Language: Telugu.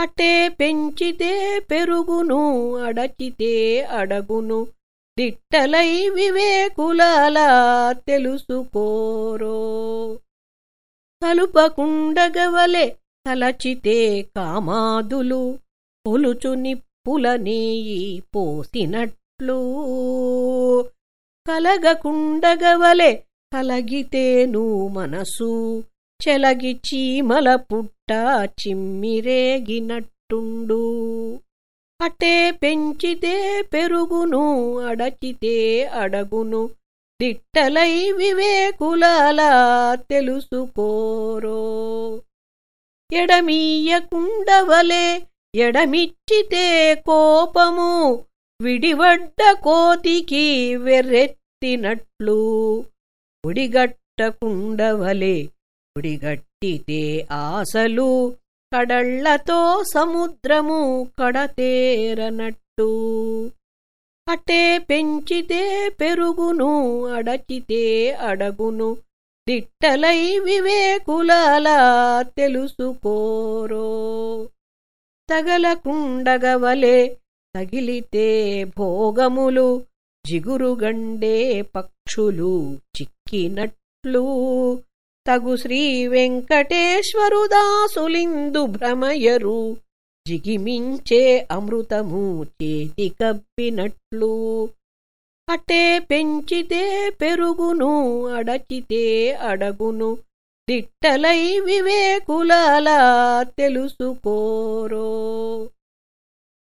అటే పెంచితే పెరుగును అడచితే అడగును. దిట్టలై వివేకులాలా తెలుసుకోరో. కలుపకుండగవలే తలచితే కామాదులు పొలుచు నిప్పులనేయి పోసినట్లు. కలగకుండగవలే కలగితేను మనసు చెలగి చీమల పుట్ట చిమ్మిరేగినట్టుండు అటే పెంచితే పెరుగును అడచితే అడగును. దిట్టలై వివేకులాలా తెలుసుకోరో. ఎడమీయకుండవలే ఎడమిచ్చితే కోపము విడివడ్డ కోతికి వెర్రెత్తినట్లు. ఉడిగట్టకుండవలే ఉడిగట్టితే ఆశలు కడళ్ళతో సముద్రము కడతేరనట్టు. అటే పెంచితే పెరుగును అడచితే అడగును దిట్టలై వివేకులాలా తెలుసుకోరో. తగలకుండగవలే తగిలితే భోగములు జిగురుగండే పక్షులు చిక్కినట్లు. తగు శ్రీ వెంకటేశ్వరుదాసులిందు భ్రమయరు. జిగిమించే అమృతము చేతి కప్పినట్లు. అటే పెంచితే పెరుగును అడచితే అడగును. దిట్టలై వివేకులలా తెలుసుకోరో.